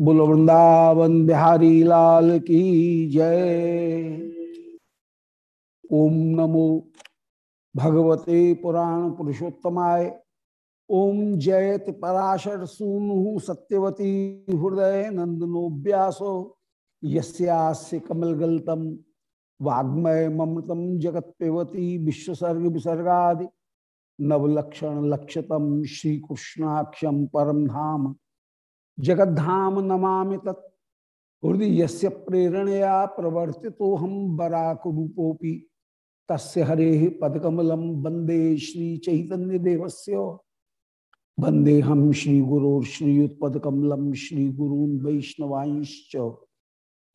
बोलो वृंदावन बिहारी लाल की जय। ओम नमो भगवते पुराण पुरुषोत्तमाय। ओम जयत पराशर सूनु सत्यवती हृदय नंदनो व्यासो। यस्यास्य कमलगल्तम वाग्मय ममृतम जगत विश्वसर्ग विसर्गा नवलक्षण लक्षतम श्री कृष्णाक्षम परम धाम जगद्धाम नमामि तत्। हृदय यस्य प्रेरणया प्रवर्ति तो हम बराक रूपोपि तस्य हरे पदकमलम वंदे श्री चैतन्य देवस्य वंदे हम श्री गुरोर श्रीयुत्पदकमलम श्री गुरून वैष्णवांश्च।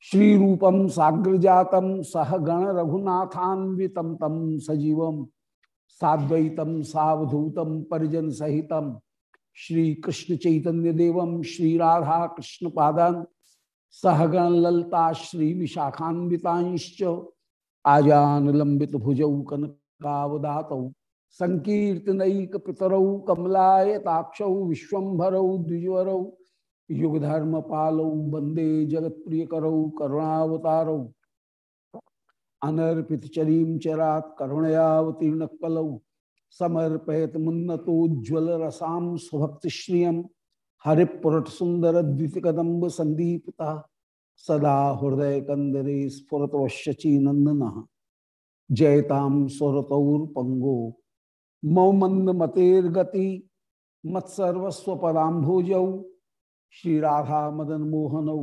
श्री रूपम साग्र जातम सह गण रघुनाथान्वितम तम सजीवम साद्वैतम सावधूतम परिजन सहितम श्री कृष्ण चैतन्य देवम श्री राधा कृष्ण पादान सहगण ललता श्री विशाखान्विताश्च आजान लंबित भुजौ कनकावदात संकीर्तनक पितरौ कमलायताक्षौ, विश्वभरौ, द्विजवरौ युगधर्म पालौ वंदे जगत प्रिय करौ करुणावतारौ अनर्पित चरीम चरात करुणयावतीर्ण कलौ समर्पयत मुन्नतोज्वल रसाम सुभक्त श्रियम हरिपुरट सुंदर द्वितकदम्ब संदीपता। सदा हृदय कंदरे स्फुरतवश्यची नंदन जयताम स्वरतौर पंगो मौ मंद मतेर्गति मत्सर्वस्व पदाम्भोजौ श्री राधा मदन मोहनौ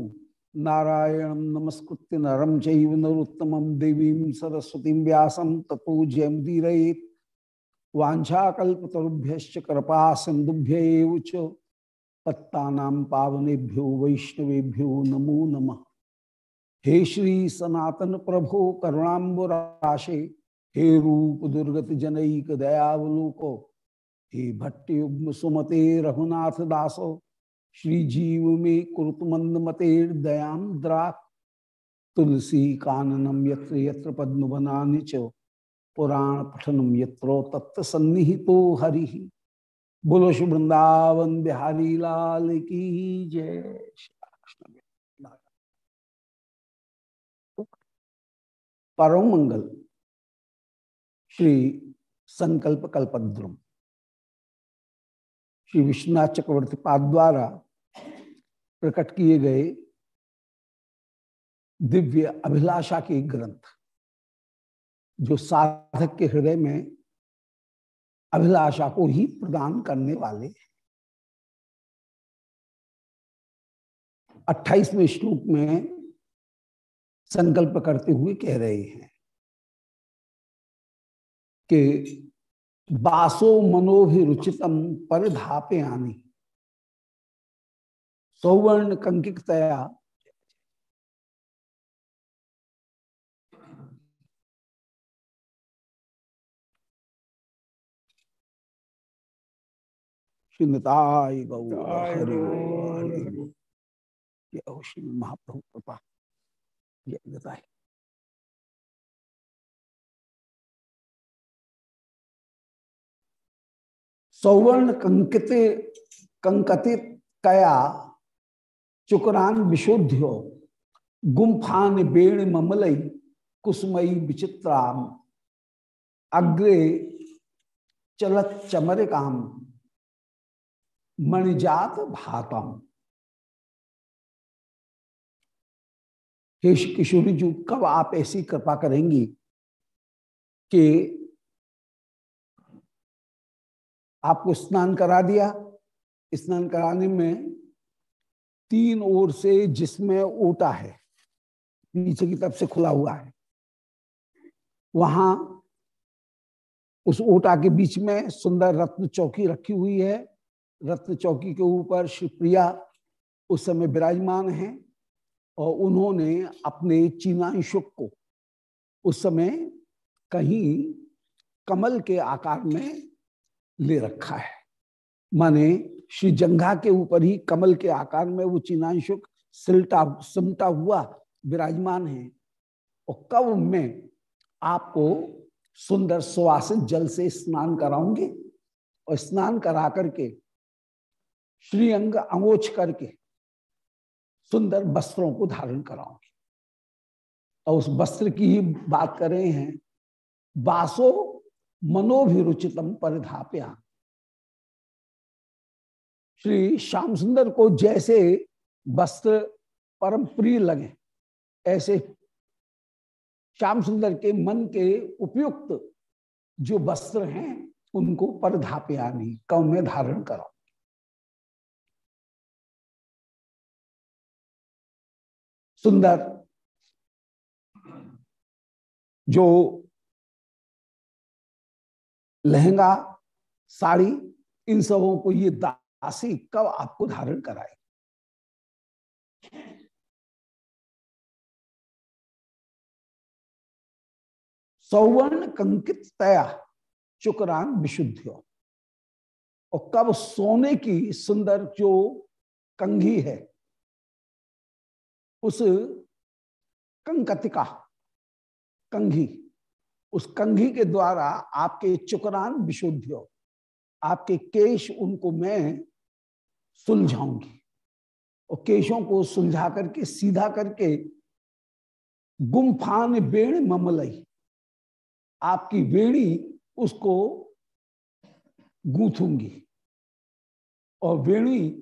नारायण नमस्कृत्य नरम चैव देवीं सरस्वतीं व्यासं ततो जयमुदीरयेत् वाछाकुभ्य कृपा सिंधुभ्य पत्ता पावनेभ्यो वैष्णवेभ्यो नमो नमः। हे श्री सनातन प्रभो करुणाबुराशे हे रूप दुर्गत जनक दयावलोको, हे भट्टयुग्म सुमते रघुनाथ दासो, श्री जीव में कुरुतमंद मते दयाम द्रा, तुलसी काननम यत्र यत्र पद्म बनाने च पुराण पठनम यत्रो तत्व सन्निहितो हरि। बोलो शुभ वृंदावन बिहारी लाल की जय परम मंगल। श्री संकल्प कल्पद्रुम। श्री विश्वनाथ चक्रवर्ती पाद द्वारा प्रकट किए गए दिव्य अभिलाषा के ग्रंथ। जो साधक के हृदय में अभिलाषा को ही प्रदान करने वाले अट्ठाईसवें श्लोक में संकल्प करते हुए कह रहे हैं कि बासो मनोभिरुचितम परिधापे आनी सौवर्ण कंकितया श्रीमताय गौ हरि श्री महाप्रभु कृपा। जय सौवर्ण कंकित कंकतित कया चुकरान विशुद्ध्यो गुम्फान बेण ममलई कुसुमई विचित्राम अग्रे चलत चमरिकाम मणिजात भातम। हे किशोरी जी कब आप ऐसी कृपा करेंगी कि आपको स्नान करा दिया? स्नान कराने में तीन ओर से जिसमें ओटा है, नीचे की तरफ़ से खुला हुआ है, वहाँ उस ओटा के बीच में सुंदर रत्न चौकी रखी हुई है रत्न चौकी के ऊपर श्री प्रिया उस समय विराजमान है और उन्होंने अपने चीनांशुक को उस समय कहीं कमल के आकार में ले रखा है। माने श्री जंघा के ऊपर ही कमल के आकार में वो चीनांशुक सिलटा, सिमटा हुआ विराजमान है और कब में आपको सुंदर सुवासित जल से स्नान कराऊँगी और स्नान करा करके श्रीअंग अंगोच करके सुंदर वस्त्रों को धारण कराऊँगे और उस वस्त्र की ही बात कर रहे हैं बासो मनोभिरुचितम परिधाप्या। श्री श्याम सुंदर को जैसे वस्त्र परम प्रिय लगे, ऐसे श्याम सुंदर के मन के उपयुक्त जो वस्त्र हैं, उनको परधाप्यानी कव में धारण करो सुंदर, जो लहंगा, साड़ी, इन सबों को ये दासी कब आपको धारण कराए? सौवर्ण कंकित तया चुकरान विशुद्ध और कब सोने की सुंदर जो कंघी है उस कंकतिका, कंघी, उस कंघी के द्वारा आपके चुकरान विशुद्ध हो। आपके केश उनको मैं सुलझाऊँगी। और केशों को सुलझा करके, सीधा करके गुम्फान बेण ममलई। आपकी वेणी उसको गूंथूँगी। और वेणी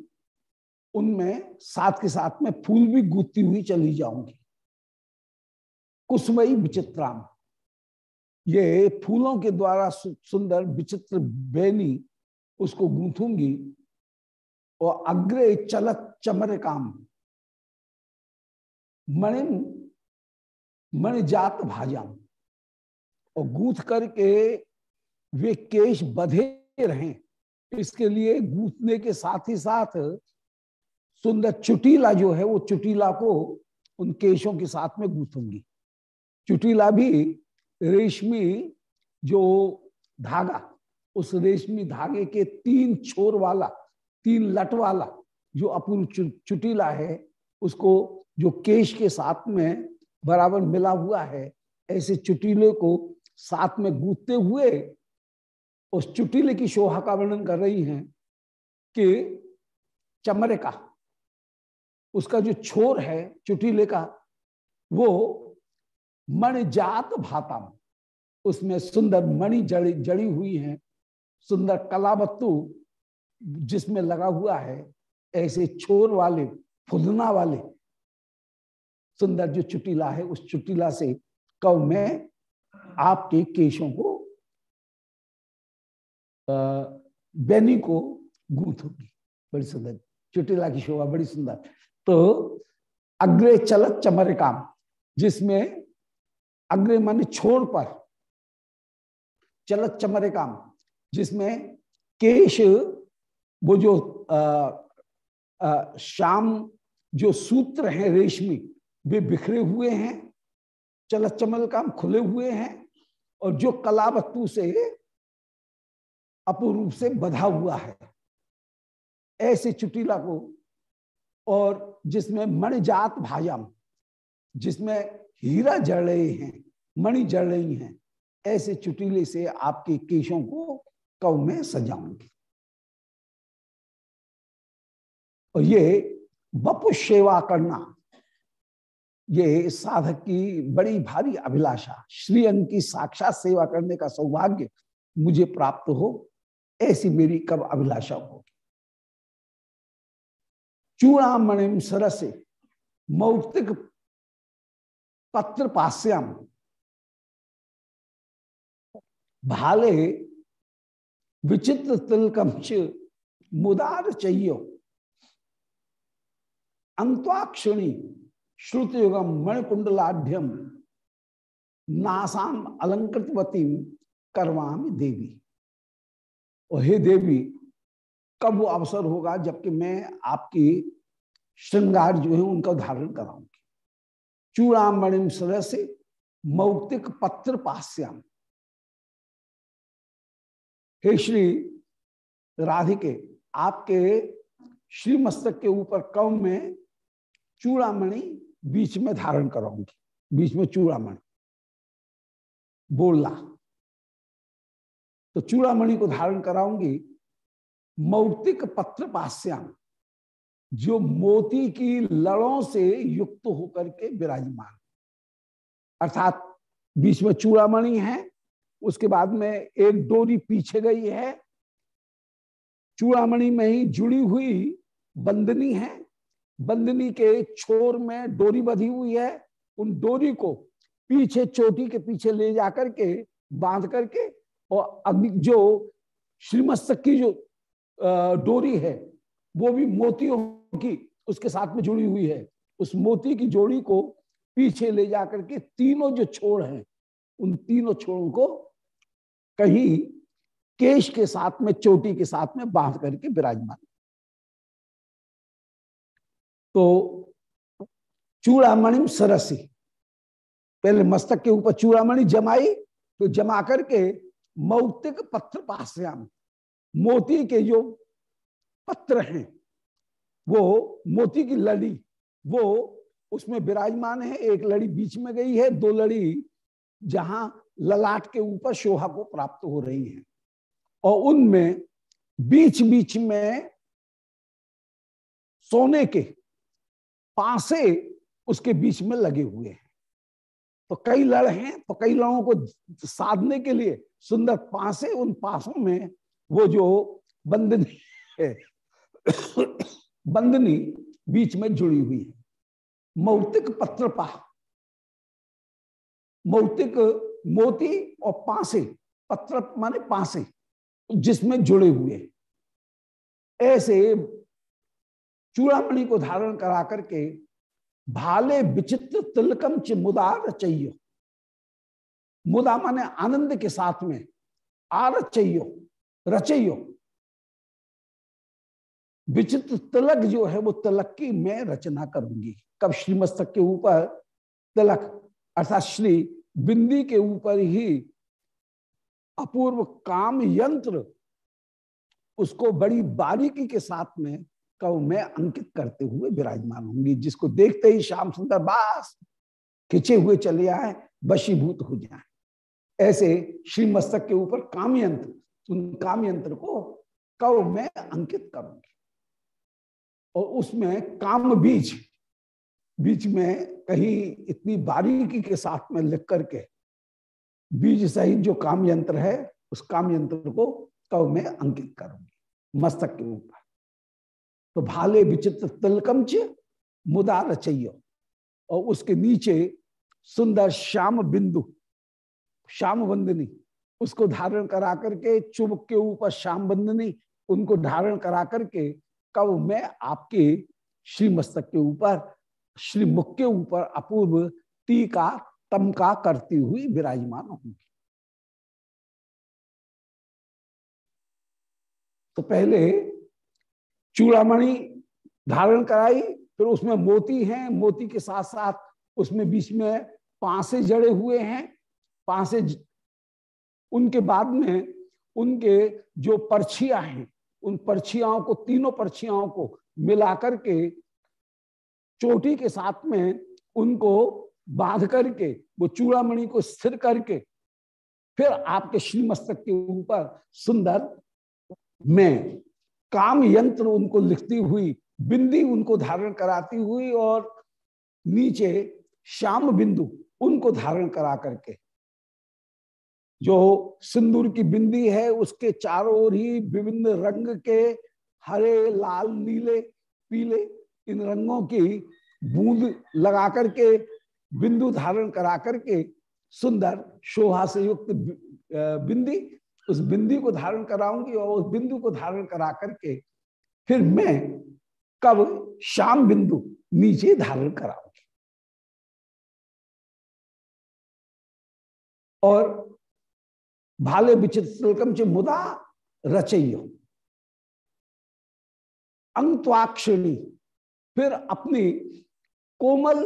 उनमें साथ के साथ में फूल भी गूंथती हुई चली जाऊँगी। कुसमयी विचित्राम। ये फूलों के द्वारा सुंदर विचित्र बेनी उसको गूंथूँगी। और अग्रे चलत चमर काम। मणि मणि जात भाजाम। और गूंथ करके वे केश बधे रहें। इसके लिए गूंथने के साथ ही साथ सुंदर चुटीला जो है, वो चुटीला को उन केशों के साथ में गूंथूँगी। चुटीला भी रेशमी जो धागा, उस रेशमी धागे के तीन छोर वाला, तीन लट वाला जो अपूर्व चुटीला है, उसको जो केश के साथ में बराबर मिला हुआ है, ऐसे चुटीले को साथ में गूंथते हुए उस चुटीले की शोभा का वर्णन कर रही हैं कि चमरे का उसका जो छोर है, चुटीले का, वो मणि जात भाताम। उसमें सुंदर मणि जड़ी जड़ी हुई है, सुंदर कलावत्तु जिसमें लगा हुआ है, ऐसे छोर वाले, फुदना वाले, सुंदर जो चुटीला है, उस चुटीला से कव में आपके केशों को बैनी को गूंथ होगी बड़ी सुंदर, चुटीला की शोभा बड़ी सुंदर। तो अग्रे चलत चमर काम जिसमें अग्रे मन छोड़ पर चलत चमरे काम जिसमें केश, वो जो श्याम जो सूत्र हैं रेशमी, वे बिखरे हुए हैं, चलत चमल काम खुले हुए हैं, और जो कला वस्तु से अपूर्व से बधा हुआ है। ऐसे चुटीला को और जिसमें मणिजात भाजाम जिसमें हीरा जड़ रहे हैं, मणि जड़ रही हैं, ऐसे चुटीले से आपके केशों को कव में सजाऊँगी। और ये बपु सेवा करना, ये साधक की बड़ी भारी अभिलाषा श्री अंग की साक्षात सेवा करने का सौभाग्य मुझे प्राप्त हो, ऐसी मेरी कब अभिलाषा होगी। चूड़ामणिम सरसे मौक्तिक पत्र पास्याम। भाले विचित्र तिलकंश मुदार चाहिए अंत्वाक्षणी श्रुत युगम मणिकुंडलाढ़ नासाम अलंकृतवती करवामी देवी। और हे देवी कब वो अवसर होगा जबकि मैं आपकी श्रृंगार जो है उनका धारण कराऊँगी। चूड़ामणिम सदस्य मौक्तिक पत्र पास्याम। हे श्री राधिके, आपके श्री मस्तक के ऊपर कव में चूड़ामणि बीच में धारण कराऊँगी, बीच में चूड़ामणि। बोलना। तो चूड़ामणि को धारण कराऊँगी मौतिक पत्र पास्याम जो मोती की लड़ों से युक्त होकर के विराजमान। अर्थात बीच में चूड़ामणि है, उसके बाद में एक डोरी पीछे गई है। चूड़ामणि में ही जुड़ी हुई बंदनी है। बंदनी के छोर में डोरी बधी हुई है। उन डोरी को पीछे चोटी के पीछे ले जाकर के बाँध करके और अग्नि जो श्रीमस्तक की जो डोरी है, वो भी मोतियों की उसके साथ में जुड़ी हुई है। उस मोती की जोड़ी को पीछे ले जाकर के तीनों जो छोड़ हैं, उन तीनों छोड़ों को कहीं केश के साथ में, चोटी के साथ में बाँध करके विराजमान। तो चूड़ामणि सरसी, पहले मस्तक के ऊपर चूड़ामणि जमाई तो जमा करके मौतिक पत्र पास्याम मोती के जो पत्र हैं, वो मोती की लड़ी, वो उसमें विराजमान है। एक लड़ी बीच में गई है, दो लड़ी जहाँ ललाट के ऊपर शोभा को प्राप्त हो रही है। और उनमें बीच बीच में सोने के पासे उसके बीच में लगे हुए हैं। तो कई लड़ हैं तो कई लड़ों को साधने के लिए सुंदर पासे उन पासों में वो जो बंदनी है, बंदनी बीच में जुड़ी हुई है। मौतिक पत्रपा, मौतिक मोती और पासे पत्र माने पासे, जिसमें जुड़े हुए। ऐसे चूड़ामणि को धारण करा करके भाले विचित्र तिलकम च मुदा रचयो। मुदा माने आनंद के साथ में आ रचयो। रचयो विचित्र तिलक जो है, वो तिलक की मैं रचना करूँगी। कब श्रीमस्तक के ऊपर तिलक, अर्थात श्री बिंदी के ऊपर ही अपूर्व काम यंत्र, उसको बड़ी बारीकी के साथ में कव मैं अंकित करते हुए विराजमान होंगी, जिसको देखते ही श्याम सुंदर बास खिंचे हुए चले आए, वशीभूत हो जाए। ऐसे श्री मस्तक के ऊपर काम यंत्र उन काम यंत्र को कव में अंकित करूँगी। और उसमें काम बीज बीच में कहीं इतनी बारीकी के साथ में लिख करके बीज सहित जो काम यंत्र है, उस काम यंत्र को कव में अंकित करूँगी, मस्तक के ऊपर। तो भाले विचित्र तिलकम च मुदा रचयो। और उसके नीचे सुंदर श्याम बिंदु, श्याम बंदनी उसको धारण करा करके चुबक के ऊपर श्याम बंदनी उनको धारण करा करके कब मैं आपके श्री मस्तक के ऊपर श्री मुख के ऊपर अपूर्व टीका, तमका करती हुई विराजमान होंगी तो पहले चूड़ामणि धारण कराई, फिर उसमें मोती हैं, मोती के साथ साथ उसमें बीच में पांसे जड़े हुए हैं, पांसे उनके बाद में उनके जो पर्चियाँ हैं, उन पर्चियाओं को, तीनों पर्चियाओं को मिलाकर के चोटी के साथ में उनको बाँध करके, वो चूड़ामणि को स्थिर करके, फिर आपके श्री मस्तक के ऊपर सुंदर में काम यंत्र उनको लिखती हुई, बिंदी उनको धारण कराती हुई और नीचे श्याम बिंदु उनको धारण करा करके जो सिंदूर की बिंदी है, उसके चारों ओर ही विभिन्न रंग के हरे, लाल, नीले, पीले, इन रंगों की बूंद लगा करके, बिंदु धारण करा करके सुंदर शोभा से युक्त बिंदी, उस बिंदी को धारण कराऊँगी और उस बिंदु को धारण करा करके फिर मैं कब शाम बिंदु नीचे धारण कराऊँगी। और भाले विचित्रकम च मुदा रचय। अंतवाक्षिणी, फिर अपनी कोमल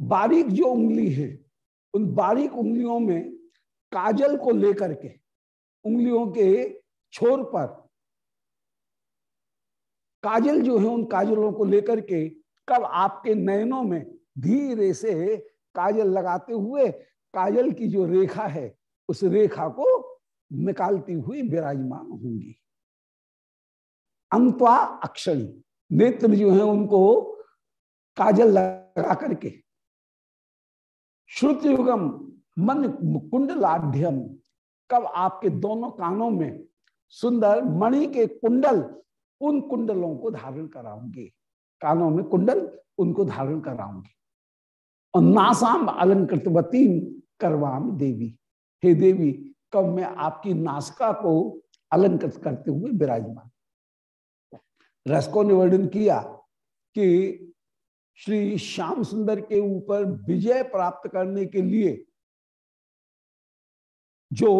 बारीक जो उंगली है, उन बारीक उंगलियों में काजल को लेकर के, उंगलियों के छोर पर काजल जो है उन काजलों को लेकर के, कब आपके नयनों में धीरे से काजल लगाते हुए, काजल की जो रेखा है उस रेखा को निकालती हुई विराजमान होंगी। अंतवा अक्षणी, नेत्र जो है उनको काजल लगा करके श्रुति युगम मन कुंडलाढ़ कब आपके दोनों कानों में सुंदर मणि के कुंडल उन कुंडलों को धारण कराऊँगी। कानों में कुंडल उनको धारण कराऊँगी। और नासाम अलंकृतवती करवाम देवी। हे देवी, कब मैं आपकी नासका को अलंकृत करते हुए विराजमान? रसको ने वर्णन किया कि श्री श्याम सुंदर के ऊपर विजय प्राप्त करने के लिए जो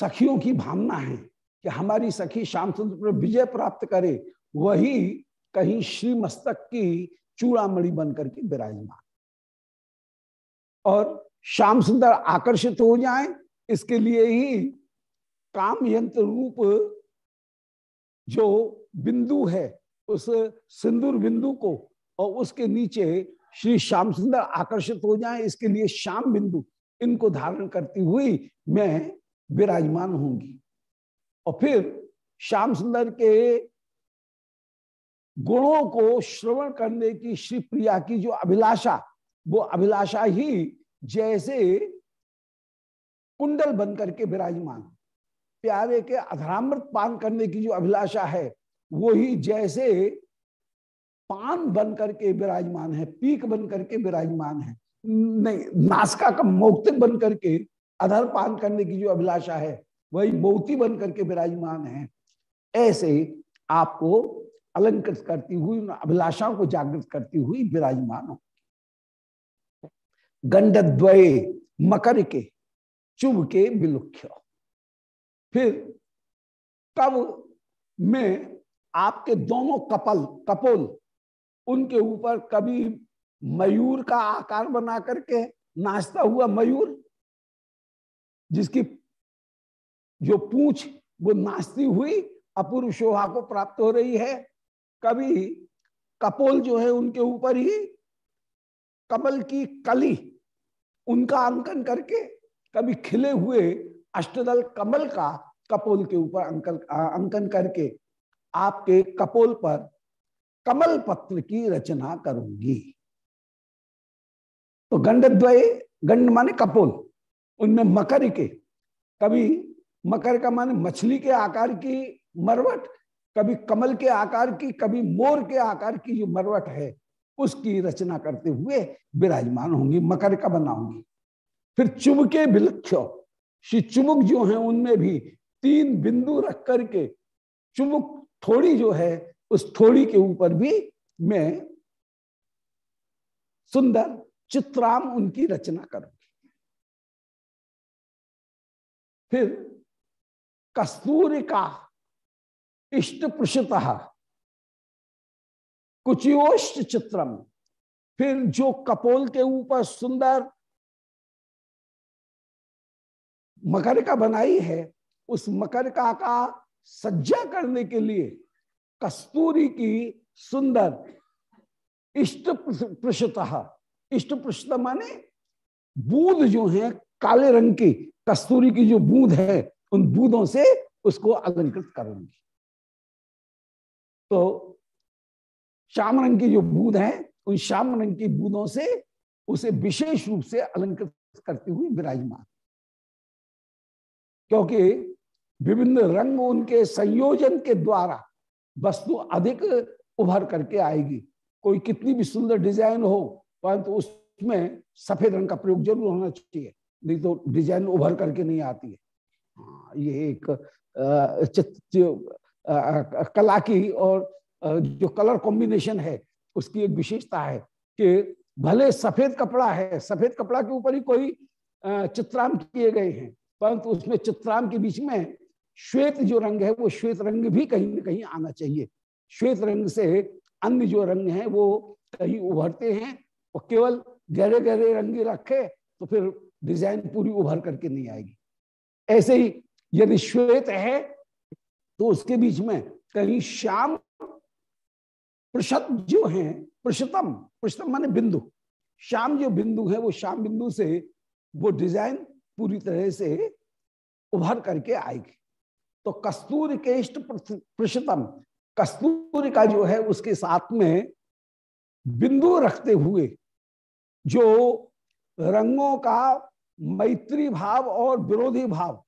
सखियों की भावना है कि हमारी सखी श्याम सुंदर पर विजय प्राप्त करे, वही कहीं श्री मस्तक की चूड़ामणि बनकर के विराजमान। और श्याम सुंदर आकर्षित हो जाए, इसके लिए ही काम यंत्र रूप जो बिंदु है, उस सिंदूर बिंदु को और उसके नीचे श्री श्याम सुंदर आकर्षित हो जाए, इसके लिए श्याम बिंदु इनको धारण करती हुई मैं विराजमान होंगी। और फिर श्याम सुंदर के गुणों को श्रवण करने की श्री प्रिया की जो अभिलाषा वो अभिलाषा ही जैसे कुंडल बन करके विराजमान। प्यारे के अधरामृत पान करने की जो अभिलाषा है, वो ही जैसे पान बन करके विराजमान है, पीक बन करके विराजमान है। नहीं, नासका का मौक्तिक बन करके अधर पान करने की जो अभिलाषा है, वही मोती बन करके विराजमान है। ऐसे आपको अलंकृत करती हुई अभिलाषाओं को जागृत करती हुई विराजमान हो। गंडद्वये मकर के चुभ के विलुख्य। फिर कब मैं आपके दोनों कपल, कपोल, उनके ऊपर कभी मयूर का आकार बना करके नाचता हुआ मयूर, जिसकी जो पूछ, वो नाचती हुई अपूर्व शोभा को प्राप्त हो रही है, कभी कपोल जो है उनके ऊपर ही कमल की कली उनका अंकन करके कभी खिले हुए अष्टदल कमल का कपोल के ऊपर अंकन अंकन करके आपके कपोल पर कमल पत्र की रचना करूँगी। तो गंडद्वय, गंड माने कपोल, उनमें मकर के, कभी मकर का माने मछली के आकार की मरवट, कभी कमल के आकार की, कभी मोर के आकार की जो मरवट है उसकी रचना करते हुए विराजमान होंगी, मकर का बनाऊँगी। फिर चुबके विलक्ष्य श्री चुमुक जो है, उनमें भी तीन बिंदु रख करके चुमुक थोड़ी जो है, उस थोड़ी के ऊपर भी मैं सुंदर चित्राम उनकी रचना करूँगी। फिर कस्तूरी का इष्ट प्रषित कुचियोष्ट चित्रम। फिर जो कपोल के ऊपर सुंदर मकरिका बनाई है, उस मकरिका का सज्जा करने के लिए कस्तूरी की सुंदर इष्ट पृष्ठ इष्ट पृष्ठ माने बूंद जो है, काले रंग की, कस्तूरी की जो बूंद है, उन बूंदों से उसको अलंकृत करूँगी। तो श्याम रंग की जो बूंद है उन श्याम रंग की बूंदों से उसे विशेष रूप से अलंकृत करती हुई विराजमान। क्योंकि विभिन्न रंग उनके संयोजन के द्वारा वस्तु अधिक उभर करके आएगी। कोई कितनी भी सुंदर डिज़ाइन हो परंतु तो उसमें सफ़ेद रंग का प्रयोग ज़रूर होना चाहिए नहीं तो डिज़ाइन उभर करके नहीं आती है। हाँ, ये एक चित्र कला की और जो कलर कॉम्बिनेशन है, उसकी एक विशेषता है कि भले सफ़ेद कपड़ा है, सफ़ेद कपड़ा के ऊपर ही कोई चित्राम किए गए हैं, परंतु उसमें चित्राम के बीच में श्वेत जो रंग है, वो श्वेत रंग भी कहीं ना कहीं आना चाहिए। श्वेत रंग से अन्य जो रंग है, वो कहीं उभरते हैं और केवल गहरे गहरे रंग रखे तो फिर डिज़ाइन पूरी उभर करके नहीं आएगी। ऐसे ही यदि श्वेत है तो उसके बीच में कहीं श्याम प्रशत जो है प्रशतम प्रशतम माने बिंदु। श्याम जो बिंदु है, वो श्याम बिंदु से वो डिज़ाइन पूरी तरह से उभर करके आएगी। तो कस्तूर केष्ट प्रशतम कस्तूर का जो है, उसके साथ में बिंदु रखते हुए जो रंगों का मैत्री भाव और विरोधी भाव,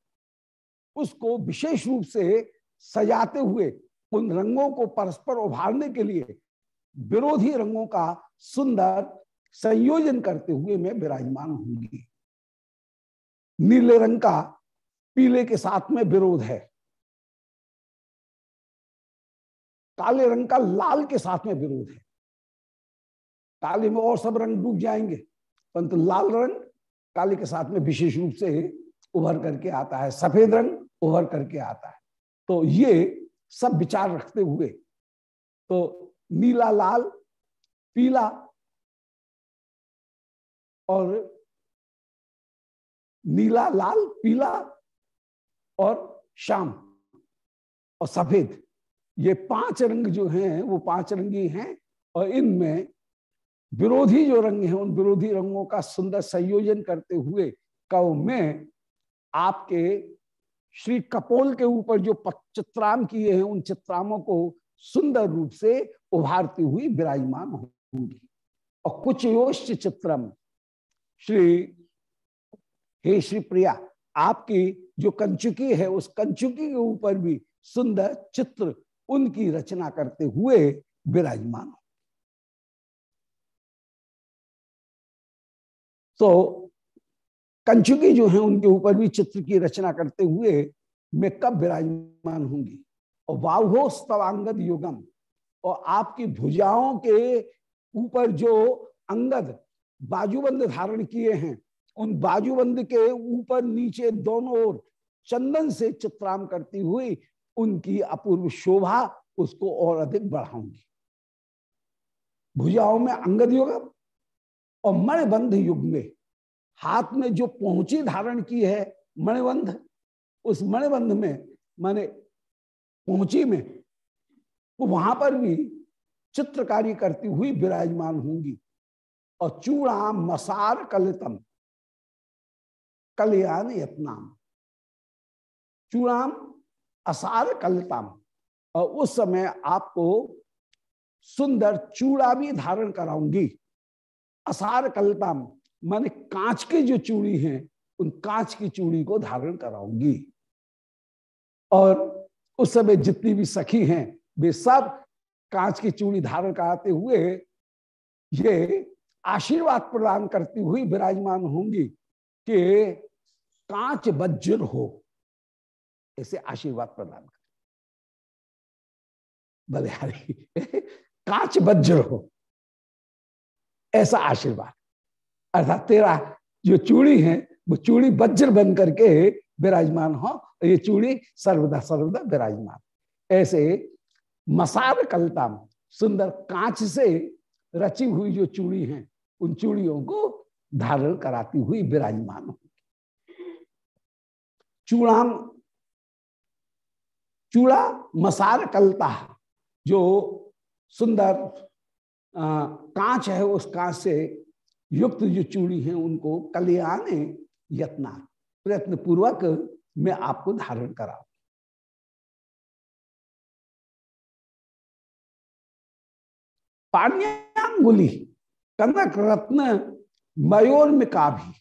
उसको विशेष रूप से सजाते हुए उन रंगों को परस्पर उभारने के लिए विरोधी रंगों का सुंदर संयोजन करते हुए मैं विराजमान होंगी नीले रंग का पीले के साथ में विरोध है। काले रंग का लाल के साथ में विरोध है। काले में और सब रंग डूब जाएँगे, परंतु लाल रंग काले के साथ में विशेष रूप से उभर करके आता है, सफ़ेद रंग उभर करके आता है। तो ये सब विचार रखते हुए तो नीला, लाल, पीला और नीला, लाल, पीला और शाम और सफ़ेद। ये पाँच रंग जो हैं, वो पाँच रंगी हैं और इनमें विरोधी जो रंग हैं, उन विरोधी रंगों का सुंदर संयोजन करते हुए कव में आपके श्री कपोल के ऊपर जो चित्राम किए हैं, उन चित्रामों को सुंदर रूप से उभारती हुई विराजमान होंगी। और कुछ योश्च चित्रम, श्री, हे श्री प्रिया, आपकी जो कंचुकी है, उस कंचुकी के ऊपर भी सुंदर चित्र उनकी रचना करते हुए विराजमान तो कंचुकी जो है, उनके ऊपर भी चित्र की रचना करते हुए मैं कब विराजमान होंगी? और वाहो स्तवांगद युगम। और आपकी भुजाओं के ऊपर जो अंगद बाजूबंद धारण किए हैं, उन बाजूबंद के ऊपर नीचे दोनों ओर चंदन से चित्राम करती हुई उनकी अपूर्व शोभा, उसको और अधिक बढ़ाऊँगी। भुजाओं में अंगद युगम और मणिबंध युग में हाथ में जो पहुँची धारण की है मणिबंध, उस मणिबंध में, माने पहुँची में, वो वहाँ पर भी चित्रकारी करती हुई विराजमान होंगी। और चूड़ा मसार कलितम, कल्याण यत्नाम। चूड़ाम असार कलताम। और उस समय आपको सुंदर चूड़ा भी धारण कराऊँगी। असार कलताम माने कांच की जो चूड़ी है, उन कांच की चूड़ी को धारण कराऊँगी। और उस समय जितनी भी सखी हैं, वे सब कांच की चूड़ी धारण कराते हुए ये आशीर्वाद प्रदान करती हुई विराजमान होंगी कि कांच वज्र हो ऐसे आशीर्वाद प्रदान कर। भले हरी, कांच वज्र हो, ऐसा आशीर्वाद। अर्थात तेरा जो चूड़ी है, वो चूड़ी वज्र बन करके विराजमान हो ये चूड़ी सर्वदा सर्वदा विराजमान। ऐसे मसाल कलता सुंदर कांच से रची हुई जो चूड़ी हैं, उन चूड़ियों को धारण कराती हुई विराजमान हो। चूड़ाम, चूड़ा मसार कलता, जो सुंदर कांच है, उस कांच से युक्त जो चूड़ी हैं उनको कल्याण यत्ना, प्रयत्न पूर्वक मैं आपको धारण करा पाण्यागुली, कनक रत्न, मयोर में का भी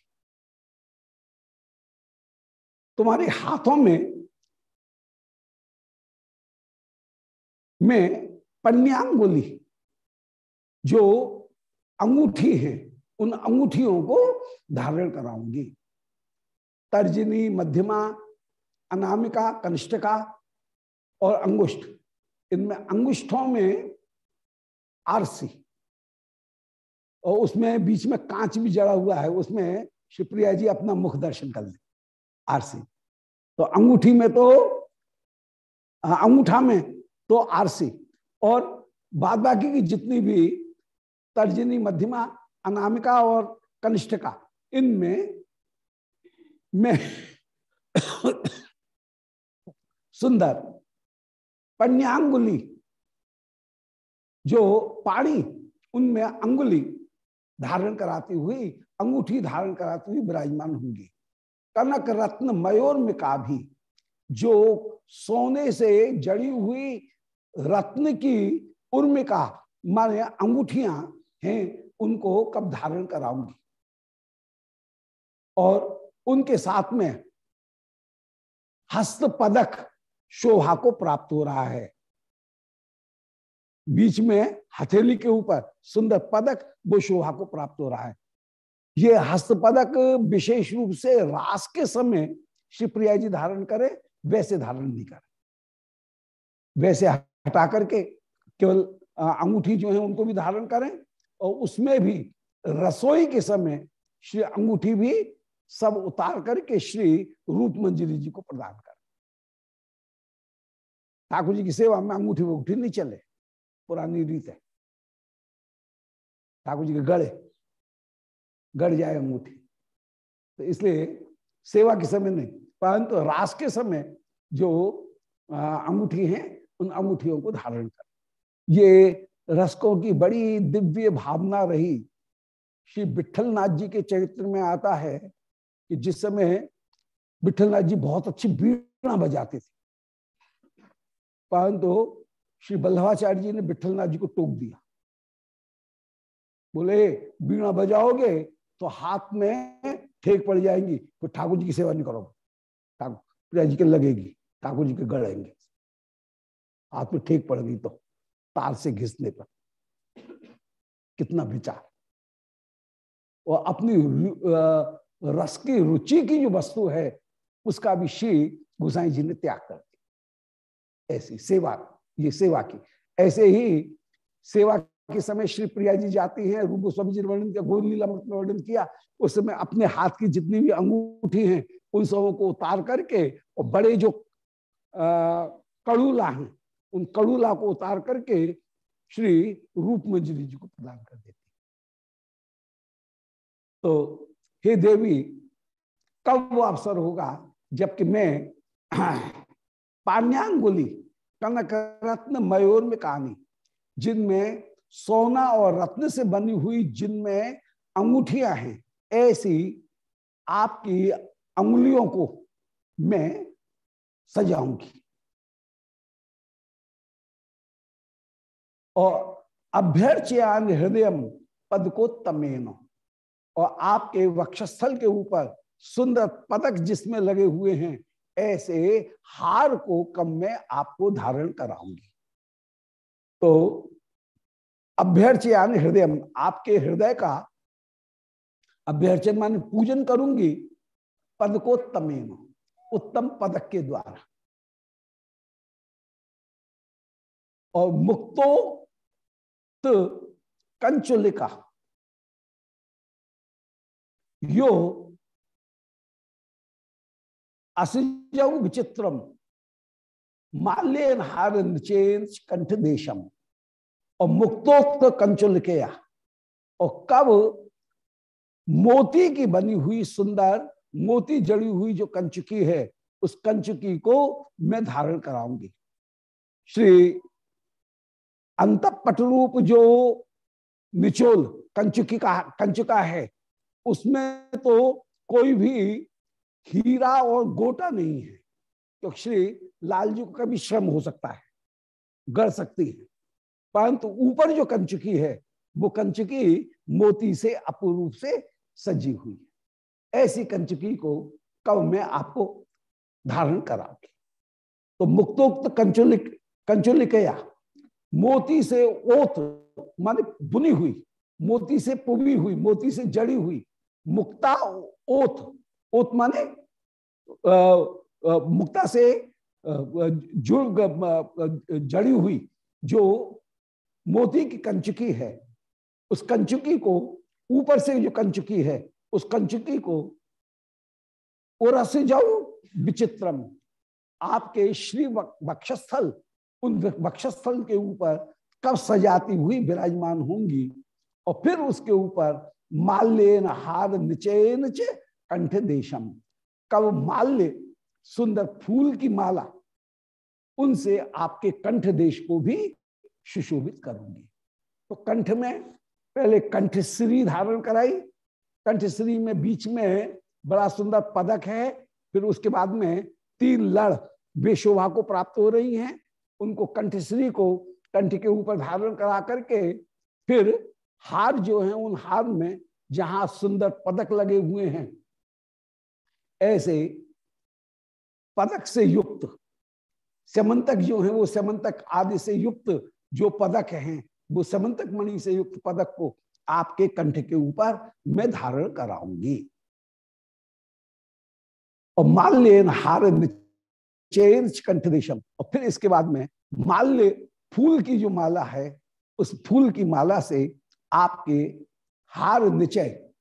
तुम्हारे हाथों में में पन्यांगुली, जो अंगूठी है उन अंगूठियों को धारण कराऊँगी। तर्जनी, मध्यमा, अनामिका, कनिष्ठका और अंगुष्ठ। इनमें अंगुष्ठों में आरसी और उसमें बीच में कांच भी जड़ा हुआ है, उसमें शिवप्रिया जी अपना मुख दर्शन कर ले, आरसी। तो अंगूठी में तो अंगूठा में तो आरसी। और बाद बाकी की जितनी भी तर्जनी, मध्यमा अनामिका और कनिष्ठका। इनमें में सुंदर, पन्यांगुली, जो पाणी, उनमें अंगुली धारण कराती हुई, अंगूठी धारण कराती हुई विराजमान होंगी। कनक रत्न मयोर में का भी, जो सोने से जड़ी हुई रत्न की उर्मिका, माने अंगूठियाँ हैं उनको कब धारण कराऊँगी? और उनके साथ में हस्त पदक शोभा को प्राप्त हो रहा है। बीच में हथेली के ऊपर सुंदर पदक वो शोभा को प्राप्त हो रहा है। ये हस्त पदक विशेष रूप से रास के समय शिवप्रिया जी धारण करे, वैसे धारण नहीं करे। वैसे हटा करके केवल अंगूठी जो है उनको भी धारण करें और उसमें भी रसोई के समय श्री अंगूठी भी सब उतार करके श्री रूप मंजरी जी को प्रदान कर। ठाकुर जी की सेवा में अंगूठी वूठी नहीं चले। पुरानी रीत है। ठाकुर जी के गड़े गड़ जाए अंगूठी। तो इसलिए सेवा के समय नहीं, परंतु रास के समय जो अंगूठी है, उन अंगूठियों को धारण कर। ये रसकों की बड़ी दिव्य भावना रही। श्री विठलनाथ जी के चरित्र में आता है कि जिस समय विठलनाथ जी बहुत अच्छी बीणा बजाते थे। परंतु श्री बल्लभाचार्य जी ने विठलनाथ जी को टोक दिया। बोले बीणा बजाओगे तो हाथ में ठेक पड़ जाएँगी तो ठाकुर जी की सेवा नहीं करोगे। ठाकुर जी के लगेगी, ठाकुर जी के गड़ेंगे हाथ में ठेक पड़ गई तो। तार से घिसने पर। कितना विचार। और अपनी रस की रुचि की जो वस्तु है, उसका भी श्री गुसाई जी ने त्याग कर दिया। ऐसी सेवा, ये सेवा की। ऐसे ही सेवा के समय श्री प्रिया जी जाती हैं, रूप गोस्वामी जी ने वर्णन किया गोल लीला में वर्णन किया, उस समय अपने हाथ की जितनी भी अंगूठी हैं, उन सबों को उतार करके, और बड़े जो, अः, कड़ूला हैं उन कड़ूला को उतार करके श्री रूप मंजरी जी को प्रदान कर देती। तो हे देवी, कब वो अवसर होगा जबकि मैं पान्यांगुली कनक रत्न मयूर में कहानी, जिनमें सोना और रत्न से बनी हुई जिनमें अंगूठियाँ हैं, ऐसी आपकी अंगुलियों को मैं सजाऊँगी। और अभ्यर्चयान हृदय पद को तमेन और आपके वक्षस्थल के ऊपर सुंदर पदक जिसमें लगे हुए हैं, ऐसे हार को कम में आपको धारण कराऊँगी। तो अभ्यर्चयान हृदय आपके हृदय का अभ्यर्चन मान पूजन करूँगी पद को तमेन उत्तम पदक के द्वारा। और मुक्तो कंचुलिका यो असिजौ विचित्रम माल्यन हार कंठ देशम, और मुक्तोक्त कंचुलिकया और कब मोती की बनी हुई सुंदर, मोती जड़ी हुई जो कंचुकी है, उस कंचुकी को मैं धारण कराऊँगी। श्री अंत पटरूप जो निचोल कंचुकी का, कंचुका है, उसमें तो कोई भी हीरा और गोटा नहीं है तो श्री लाल जी को कभी श्रम हो सकता है, गढ़ सकती है। परंतु ऊपर जो कंचुकी है, वो कंचुकी मोती से अपूर्व से सजी हुई है। ऐसी कंचुकी को कब मैं आपको धारण कराऊँगी? तो मुक्तोक्त कंचुलिक, कंचुलिकया मोती से ओत, माने बुनी हुई, मोती से पुबी हुई, मोती से जड़ी हुई, मुक्ता ओत ओत माने मुक्ता से जुड़ जड़ी हुई, जो मोती की कंचुकी है। उस कंचुकी को, ऊपर से जो कंचुकी है, उस कंचुकी को और जाऊ विचित्रम, आपके श्री वक्षस्थल उन वक्षस्थल के ऊपर कब सजाती हुई विराजमान होंगी और फिर उसके ऊपर माल्यन हार निचे निचे कंठ देशम। कब माल्य सुंदर फूल की माला उनसे आपके कंठ देश को भी सुशोभित करूँगी। तो कंठ में पहले कंठश्री धारण कराई। कंठश्री में बीच में बड़ा सुंदर पदक है। फिर उसके बाद में तीन लड़ वे शोभा को प्राप्त हो रही हैं। उनको कंठश्री को कंठ के ऊपर धारण करा करके फिर हार जो है उन हार में जहाँ सुंदर पदक लगे हुए हैं। ऐसे पदक से युक्त, समंतक जो है वो समंतक आदि से युक्त जो पदक हैं, वो समंतक मणि से युक्त पदक को आपके कंठ के ऊपर मैं धारण कराऊँगी। और माल्य हार कंठ देशम और फिर इसके बाद में माल्य, फूल की जो माला है, उस फूल की माला से आपके हार निचय,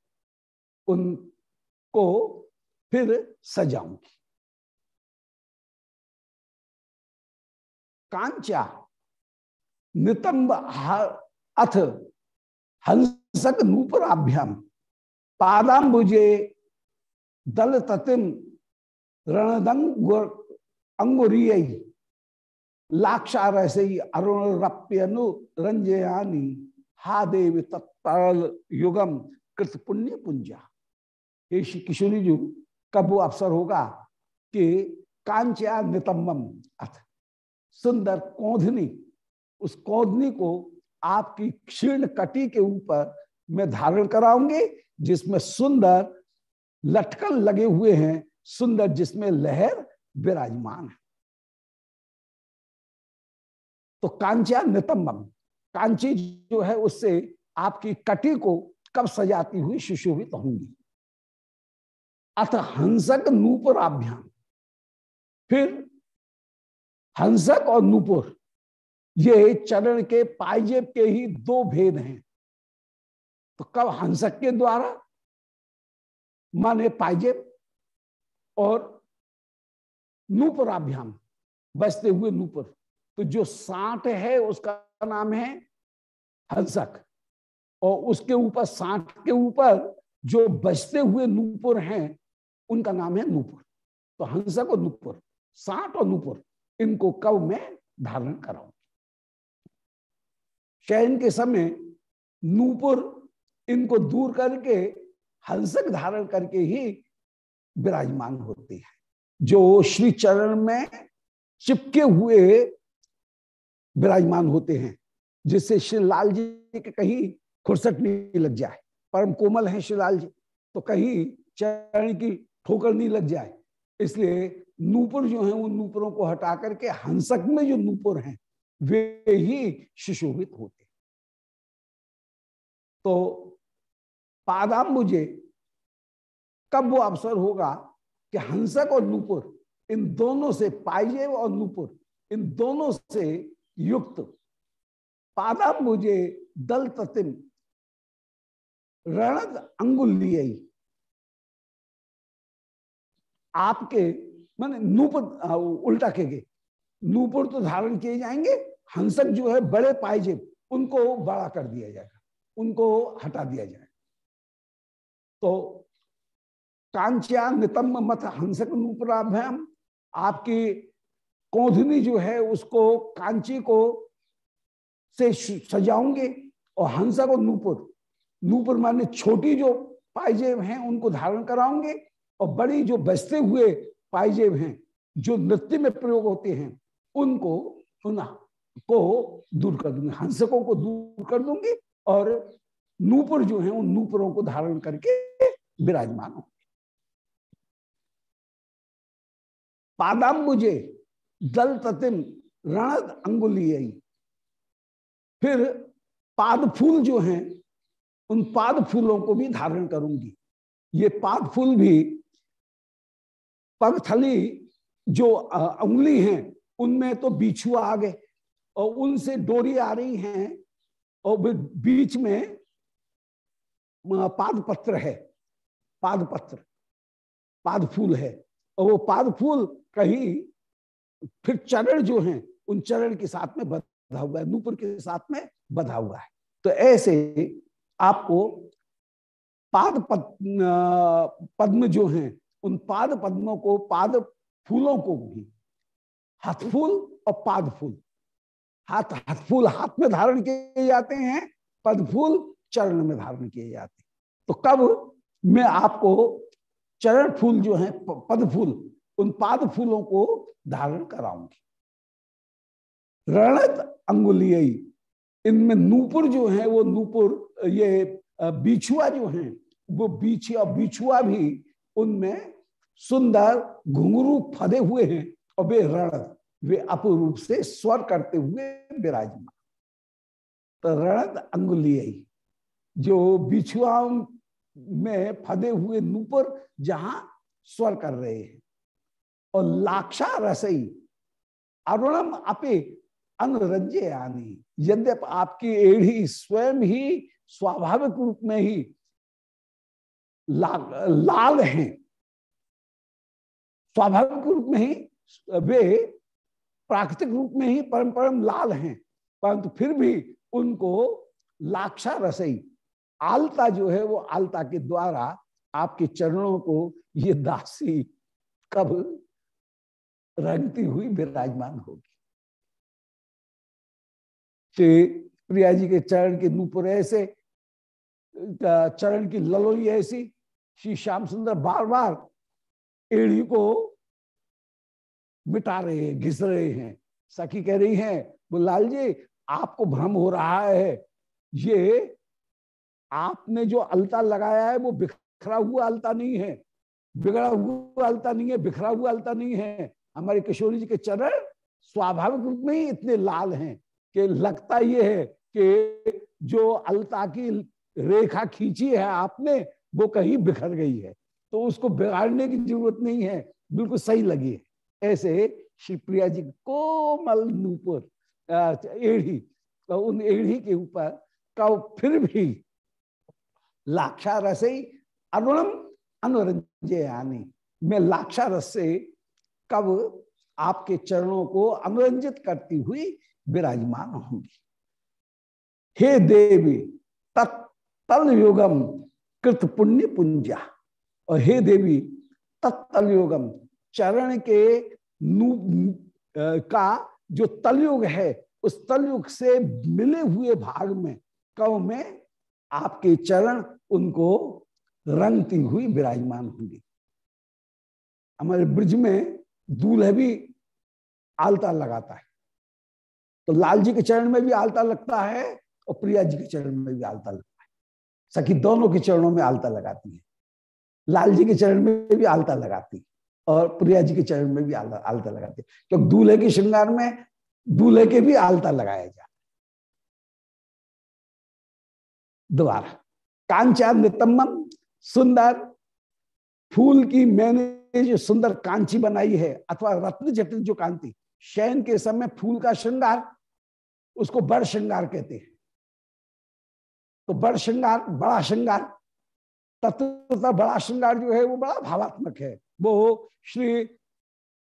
उनको फिर सजाऊँगी। कांचा, नितंब अथ, हंसक नूपराभ्याम, पादाम्बुजे दल ततिम रणदंग अंगुरी लाक्षारस अरुण रप्यनु रंजयानी हा देव तत्परल युगम कृत पुण्य पुंजा हे श्री किशोरी जी कब वो अवसर होगा कि कांच्या नितम्बम अथ सुंदर कौधनी उस कौधनी को आपकी क्षीर्ण कटी के ऊपर मैं धारण कराऊँगी जिसमें सुंदर लटकन लगे हुए हैं सुंदर जिसमें लहर विराजमान है तो कांचा नितम्बम कांची जो है, उससे आपकी कटी को कब सजाती हुई सुशोभित तो होंगी? अथ हंसक नूपुर अभ्याम फिर हंसक और नूपुर, ये चरण के पाइजेब के ही दो भेद हैं। तो कब हंसक के द्वारा? माने पाइजेब और नूपुराभ्याम बचते हुए नूपुर। तो जो साठ है, उसका नाम है हंसक। और उसके ऊपर साठ के ऊपर जो बचते हुए नूपुर हैं, उनका नाम है नूपुर। तो हंसक और नूपुर साठ और नूपुर, इनको कब में धारण कराऊ शयन के समय नूपुर इनको दूर करके, हंसक धारण करके ही विराजमान होते हैं। जो श्री चरण में चिपके हुए विराजमान होते हैं, जिससे श्री लाल जी के कहीं खुरसट नहीं लग जाए। परम कोमल है श्री लाल जी तो कहीं चरण की ठोकर नहीं लग जाए। इसलिए नूपुर जो है, उन नूपुरों को हटा करके हंसक में जो नूपुर हैं, वे ही सुशोभित होते तो पादाम्बुजे, कब वो अवसर होगा? कि हंसक और नूपुर, इन दोनों से पाइजे और नूपुर, इन दोनों से युक्त। पादा मुझे दल ततिम रणद अंगुल्य आपके, मान नूपुर उल्टा के नूपुर तो धारण किए जाएँगे हंसक जो है बड़े पाइजे उनको बड़ा कर दिया जाएगा, उनको हटा दिया जाएगा। तो कांच्या नितम मत हंसक नूपुराभ्याम आपकी कोधनी जो है, उसको कांची को से सजाऊँगे और हंसक और नूपुर नूपुर माने छोटी जो पाइजेब हैं, उनको धारण कराऊँगे और बड़ी जो बचते हुए पाइजेब हैं, जो नृत्य में प्रयोग होते हैं, उनको पुनः को दूर कर दूँगी, हंसकों को दूर कर दूँगी और नूपुर जो है, उन नूपुरों को धारण करके विराजमान होंगे। पादाम्बुजे दल ततिम, रणद अंगुली फिर पाद फूल जो हैं, उन पाद फूलों को भी धारण करूँगी। ये पाद फूल भी पगथली जो उंगली हैं, उनमें तो बिछुआ आ गए, और उनसे डोरी आ रही हैं, और बीच में पादपत्र है पादपत्र पाद फूल है, और वो पाद फूल कहीं फिर चरण जो हैं, उन चरण के साथ में बधा हुआ है, नूपुर के साथ में बधा हुआ है। तो ऐसे आपको पाद पद्म जो हैं, उन पाद पद्मों को, पाद फूलों को भी, हाथ फूल और पाद फूल, हाथ हाथ फूल हाथ में धारण किए जाते हैं पद फूल चरण में धारण किए जाते हैं। तो कब मैं आपको चरण फूल जो है पद फूल उन पाद फूलों को धारण कराऊँगी। रणत अंगुलिय इनमें नूपुर जो है, वो नूपुर, ये बिछुआ जो है, वो बिछुआ बिछुआ भी उनमें सुंदर घुंगरू फदे हुए हैं और वे रण, वे अपूरूप से स्वर करते हुए विराजमान। तो रणद अंगुलिय जो बिछुआ में फदे हुए नूपुर जहाँ स्वर कर रहे हैं। और लाक्षा रसई अरुणम अपे अनुरंजे आनी यद्यप आपकी एड़ी स्वयं ही स्वाभाविक रूप में ही ला, लाल हैं। स्वाभाविक रूप में ही वे प्राकृतिक रूप में ही परम परम लाल हैं। परंतु फिर भी उनको लाक्षा रसई आलता जो है वो आलता के द्वारा आपके चरणों को ये दासी कब रंगती हुई विराजमान होगी। श्री प्रिया जी के चरण के नूपुर ऐसे चरण की ललोई ऐसी, श्री श्याम सुंदर बार बार एड़ी को मिटा रहे हैं, घिस रहे हैं। सखी कह रही हैं, वो लाल जी, आपको भ्रम हो रहा है। ये आपने जो अलता लगाया है, वो बिखरा हुआ अलता नहीं है। बिगड़ा हुआ अलता नहीं है, बिखरा हुआ अलता नहीं है। हमारे किशोरी जी के चरण स्वाभाविक रूप में ही इतने लाल हैं कि लगता ये है कि जो अलता की रेखा खींची है आपने, वो कहीं बिखर गई है। तो उसको बिगाड़ने की ज़रूरत नहीं है, बिल्कुल सही लगी है। ऐसे श्री प्रिया जी कोमल नूपुर एढ़ी तो उन एढ़ी के ऊपर का फिर भी लाक्षा रसई अरुणम अनुरंजय आनी मैं लाक्षा रस से कब आपके चरणों को अनुरंजित करती हुई विराजमान होंगी। हे देवी तत्तल युगम कृत पुण्य पुंजा। और हे देवी तत्तल युगम चरण के नू का जो तलयुग है, उस तलयुग से मिले हुए भाग में, कव में आपके चरण उनको रंगती हुई विराजमान होंगी। हमारे ब्रिज में दूल्हे भी आलता लगाता है। तो लाल जी के चरण में भी आलता लगता है और प्रिया जी के चरण में भी आलता लगता है। सखी दोनों के चरणों में आलता लगाती है। लाल जी के चरण में भी आलता लगाती है और प्रिया जी के चरण में भी आलता, आलता लगाती है। क्योंकि दूल्हे के श्रृंगार में दूल्हे के भी आलता लगाया जाता दोबारा कांचा नितम्बम सुंदर फूल की मैंने जो सुंदर कांची बनाई है, अथवा रत्न जटिल जो कांति, शयन के समय फूल का श्रृंगार, उसको बड़ श्रृंगार कहते हैं। तो बड़ श्रृंगार, बड़ा श्रृंगार तत्व बड़ा श्रृंगार जो है, वो बड़ा भावात्मक है। वो श्री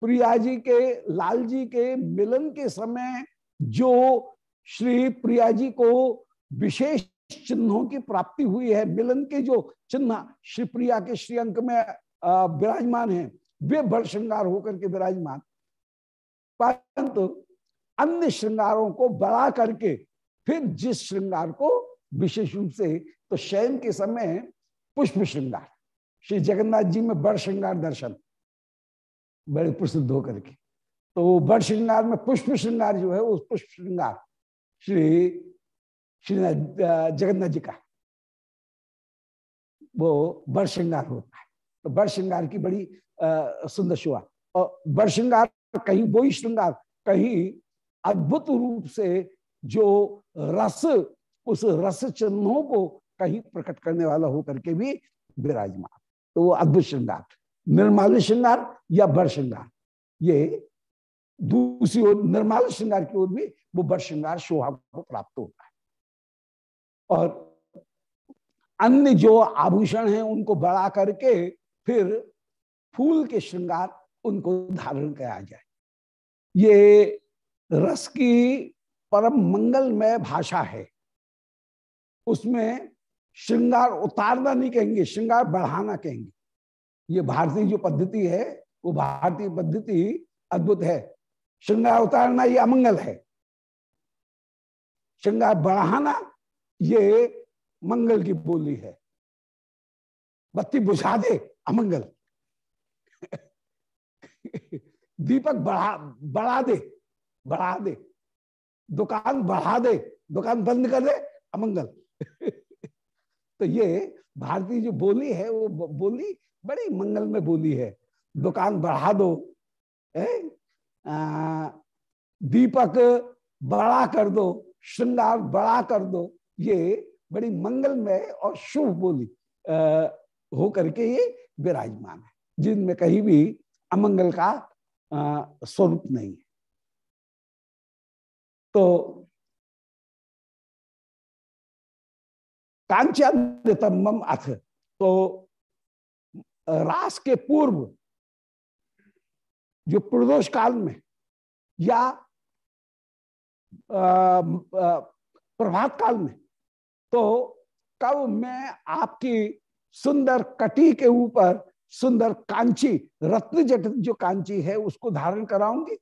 प्रिया जी के, लाल जी के मिलन के समय जो श्री प्रिया जी को विशेष चिन्हों की प्राप्ति हुई है, मिलन के जो चिन्ह, श्री प्रिया के श्री अंक में विराजमान है। वे बड़ श्रृंगार होकर के विराजमान। परंतु अन्य श्रृंगारों को बड़ा करके फिर जिस श्रृंगार को विशेष रूप से तो शयन के समय पुष्प श्रृंगार। श्री जगन्नाथ जी में बड़ श्रृंगार दर्शन। बड़े प्रसिद्ध होकर के। तो बड़ श्रृंगार में पुष्प श्रृंगार जो है, उस पुष्प श्रृंगार श्री श्री जगन्नाथ जी का। वो बड़ श्रृंगार होता है। बड़ श्रृंगार की बड़ी सुंदर शोभा और बड़ श्रृंगार कहीं, वही श्रृंगार कहीं अद्भुत रूप से जो रस, उस रस चिन्हों को कहीं प्रकट करने वाला होकर के भी विराजमान। तो वो अद्भुत श्रृंगार निर्माल श्रृंगार या बर श्रृंगार ये दूसरी ओर, निर्माल श्रृंगार की ओर भी वो बर श्रृंगार शोभा को प्राप्त होता है। और अन्य जो आभूषण हैं, उनको बढ़ा करके फिर फूल के श्रृंगार उनको धारण किया जाए। ये रस की परम मंगलमय भाषा है। उसमें श्रृंगार उतारना नहीं कहेंगे, श्रृंगार बढ़ाना कहेंगे। ये भारतीय जो पद्धति है, वो भारतीय पद्धति अद्भुत है। श्रृंगार उतारना ये अमंगल है। श्रृंगार बढ़ाना ये मंगल की बोली है। बत्ती बुझा दे अमंगल। दीपक बढ़ा बढ़ा दे बढ़ा दे। दुकान बढ़ा दे दुकान बंद कर दे अमंगल। तो ये भारतीय जो बोली है वो बोली बड़ी मंगल में बोली है। दुकान बढ़ा दो आ, दीपक बड़ा कर दो श्रृंगार बड़ा कर दो ये बड़ी मंगलमय और शुभ बोली अः हो करके ये विराजमान है, जिनमें कहीं भी अमंगल का स्वरूप नहीं है। तो कांचन अथ तो रास के पूर्व, जो प्रदोष काल में, या प्रभात काल में तो कब मैं आपकी सुंदर कटी के ऊपर सुंदर कांची, रत्न जटित जो कांची है, उसको धारण कराऊँगी।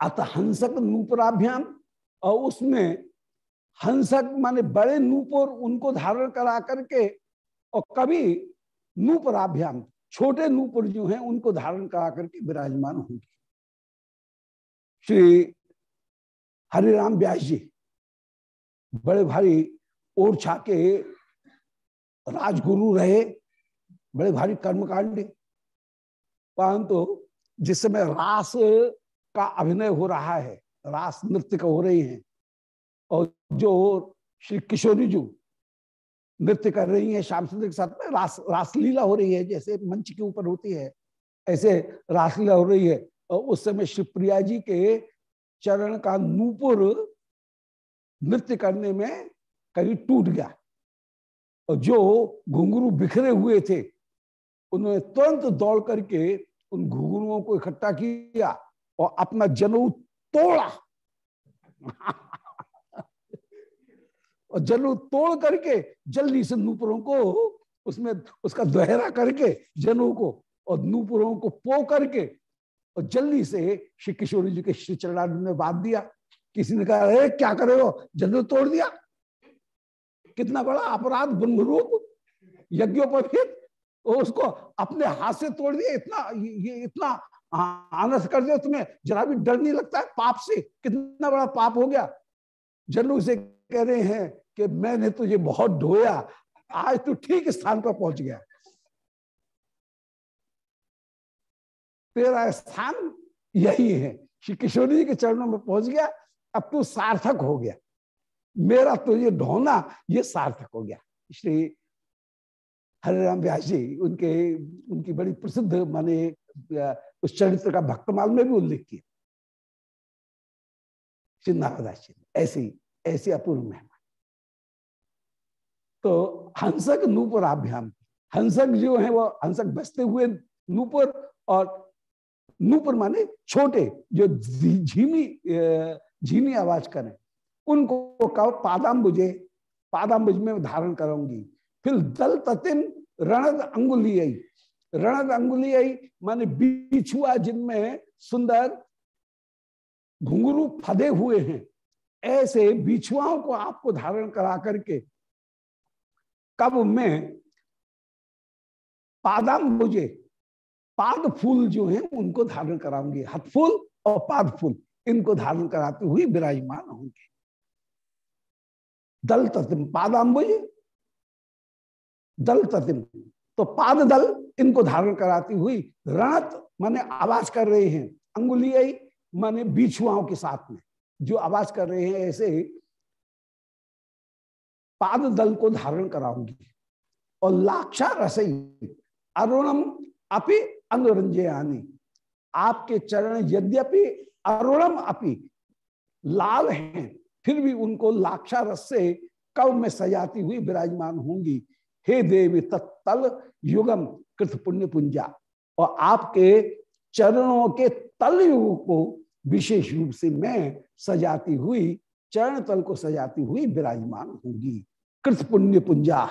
अत हंसक नूपुराभ्याम, और उसमें हंसक माने बड़े नूपुर उनको धारण करा करके, और कभी नूपराभ्याम, छोटे नूपुर जो हैं, उनको धारण करा करके विराजमान होंगे। श्री हरिराम व्यास जी, बड़े भारी ओरछा के राजगुरु रहे, बड़े भारी कर्मकांडी परंतु जिस समय रास का अभिनय हो रहा है, रास नृत्य का हो रही हैं, और जो श्री किशोरी जी नृत्य कर रही हैं, श्याम सुंदर के साथ में रास, रासलीला हो रही है, जैसे मंच के ऊपर होती है, ऐसे रासलीला हो रही है, और उस समय शिवप्रिया जी के चरण का नूपुर नृत्य करने में कहीं टूट गया। और जो घुंघरू बिखरे हुए थे, उन्होंने तुरंत दौड़ करके उन घुंघरुओं को इकट्ठा किया और अपना जनऊ तोड़ा। और जनऊ तोड़ करके जल्दी से नूपुरों को उसमें उसका दोहरा करके जनऊ को और नूपुरों को पो करके और जल्दी से श्री किशोरी जी के श्री चरणार्थ में बाँध दिया। किसी ने कहा, अरे, क्या करे हो? जनऊ तोड़ दिया? कितना बड़ा अपराध ब्रह्मरूप यज्ञोपवीत उसको अपने हाथ से तोड़ दिया, इतना, ये इतना आनंद कर दिया, तुम्हें जरा भी डर नहीं लगता? है पाप से कितना बड़ा पाप हो गया? जनू से कह रहे हैं कि मैंने तुझे बहुत ढोया, आज तू ठीक स्थान पर पहुँच गया। तेरा स्थान यही है, श्री किशोरी जी के चरणों में पहुँच गया, अब तू सार्थक हो गया। मेरा तो ये ढोना, ये सार्थक हो गया। श्री हरिराम व्यास जी, उनके, उनकी बड़ी प्रसिद्ध माने उस चरित्र का भक्तमाल में भी उल्लेख किया। ऐसी ऐसी अपूर्व महिमा तो हंसक नूपुर आभ्याम, हंसक जो है वो हंसक बसते हुए नूपुर, और नूपुर माने छोटे, जो झीमी झीमी आवाज़ करें। उनको कहो, पादाम्बुजे, पादाम्बुज में धारण करूँगी। फिर दल ततिन रणद अंगुली रणद अंगुली माने बिछुआ जिनमें सुंदर घुंगरू फदे हुए हैं, ऐसे बिछुआओं को आपको धारण करा करके कब में पादाम मुझे पाद फूल जो है, उनको धारण कराऊँगी। हथ फूल और पाद फूल, इनको धारण कराते हुए विराजमान होंगे। दल ततिम पादाम्बुज दल ततिम तो पाद दल इनको धारण कराती हुई रणत माने आवाज़ कर रहे हैं। अंगुलियाई माने बिछुआओं के साथ में, जो आवाज़ कर रहे हैं ऐसे पाद दल को धारण कराऊँगी। और लाक्षा रसई, अरुणम अपि अनुरंजयानी आपके चरण यद्यपि अरुणम अपि लाल हैं फिर भी उनको लाक्षा रस से कव में सजाती हुई विराजमान होंगी। हे देवी, तत्तल युगम कृत पुण्य पुंजा। और आपके चरणों के तल युग को विशेष रूप से मैं सजाती हुई चरण तल को सजाती हुई विराजमान होंगी। कृत पुण्य पुंजा,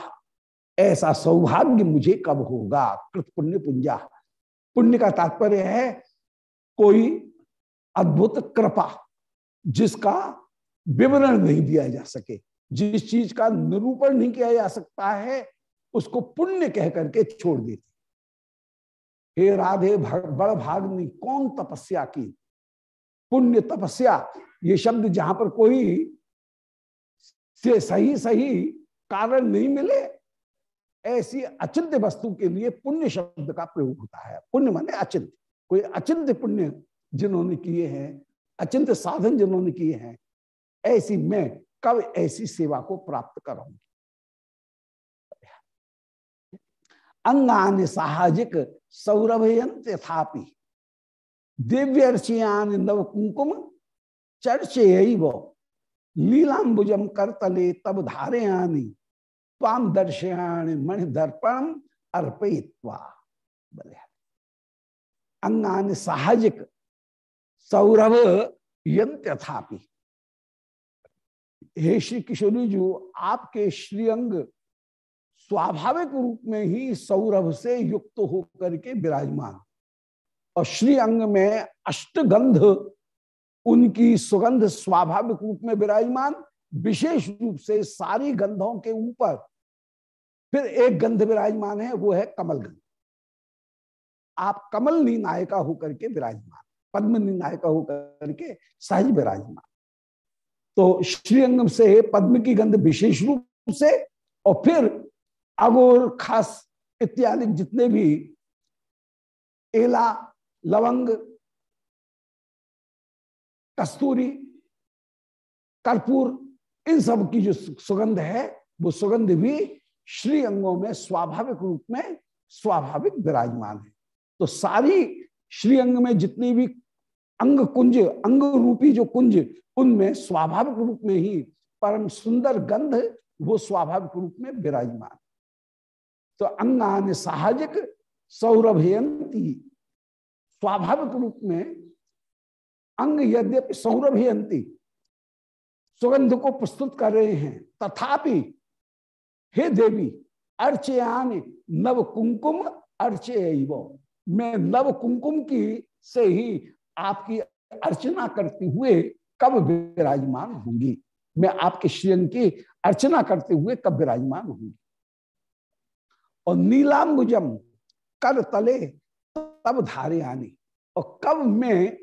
ऐसा सौभाग्य मुझे कब होगा? कृत पुण्य पुंजा। पुण्य का तात्पर्य है, कोई अद्भुत कृपा जिसका विवरण नहीं दिया जा सके। जिस चीज़ का निरूपण नहीं किया जा सकता है, उसको पुण्य कह करके छोड़ देते। हे राधे बड़ भागनी, कौन तपस्या की? पुण्य तपस्या, ये शब्द जहाँ पर कोई से सही सही कारण नहीं मिले, ऐसी अचिंत्य वस्तु के लिए पुण्य शब्द का प्रयोग होता है। पुण्य माने अचिंत्य। कोई अचिंत्य पुण्य जिन्होंने किए हैं, अचिंत्य साधन जिन्होंने किए हैं ऐसी मैं कब ऐसी सेवा को प्राप्त करूँगी? अंगान साहजिक सौरभयंत यथापि। दिव्यर्चियान नव कुंकुम चर्चे लीलाम्बुजम करतले तब धारे आनी ताम दर्शयाण मणि दर्पण बोले अंगान साहजिक सौरभ यंत्र थापी हे श्री किशोरी जी, आपके श्रीअंग स्वाभाविक रूप में ही सौरभ से युक्त होकर के विराजमान। और श्री अंग में अष्टगंध, उनकी सुगंध स्वाभाविक रूप में विराजमान, विशेष रूप से सारी गंधों के ऊपर। फिर एक गंध विराजमान है, वो है कमल गंध आप कमल नी नायिका होकर के विराजमान पद्म नी नायिका होकर के सहज विराजमान। तो श्रीअंगम से पद्म की गंध विशेष रूप से, और फिर अगोर, खास इत्यादि जितने भी एला, लवंग, कस्तूरी, कर्पूर, इन सब की जो सुगंध है, वो सुगंध भी श्री अंगों में स्वाभाविक रूप में स्वाभाविक विराजमान है। तो सारी श्री अंग में जितनी भी अंग कुंज, अंग रूपी जो कुंज, उनमें स्वाभाविक रूप में ही परम सुंदर गंध, वो स्वाभाविक रूप में विराजमान। तो अंगान साहजिक, सौरभयंती। स्वाभाविक रूप में अंग यद्यपि सौरभयंती, सुगंध को प्रस्तुत कर रहे हैं, तथापि, हे देवी अर्चयान नव कुंकुम अर्चे मैं नव कुंकुम की से ही आपकी अर्चना करते हुए कब विराजमान होंगी? मैं आपके श्रीअंग की अर्चना करते हुए कब विराजमान होंगी? और नीलाम्बुजम कर तले, तब धारे आने। और कब मैं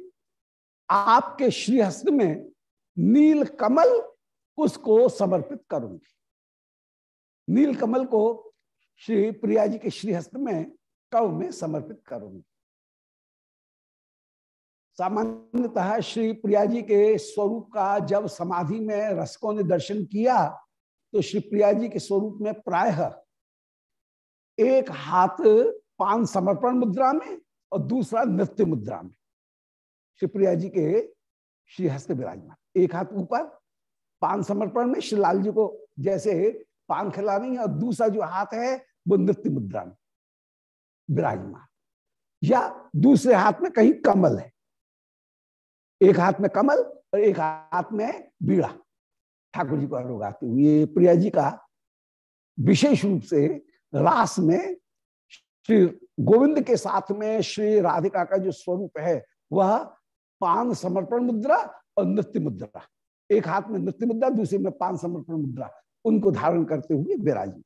आपके श्रीहस्त में नील कमल उसको समर्पित करूँगी? नील कमल को श्री प्रिया जी के श्रीहस्त में कब में समर्पित करूँगी? सामान्यतः श्री प्रिया जी के स्वरूप का जब समाधि में रसकों ने दर्शन किया तो श्री प्रिया जी के स्वरूप में प्रायः एक हाथ पान समर्पण मुद्रा में और दूसरा नृत्य मुद्रा में। श्री प्रिया जी के श्री हस्त विराजमान। एक हाथ ऊपर पान समर्पण में श्री लाल जी को जैसे पान खिलानी और दूसरा जो हाथ है, वो नृत्य मुद्रा में विराजमान। या दूसरे हाथ में कहीं कमल है। एक हाथ में कमल और एक हाथ में बीड़ा। ठाकुर जी को अनुगाते हुए प्रिया जी का विशेष रूप से रास में श्री गोविंद के साथ में श्री राधिका का जो स्वरूप है, वह पान समर्पण मुद्रा और नृत्य मुद्रा। एक हाथ में नृत्य मुद्रा, दूसरे में पान समर्पण मुद्रा। उनको धारण करते हुए विराजी।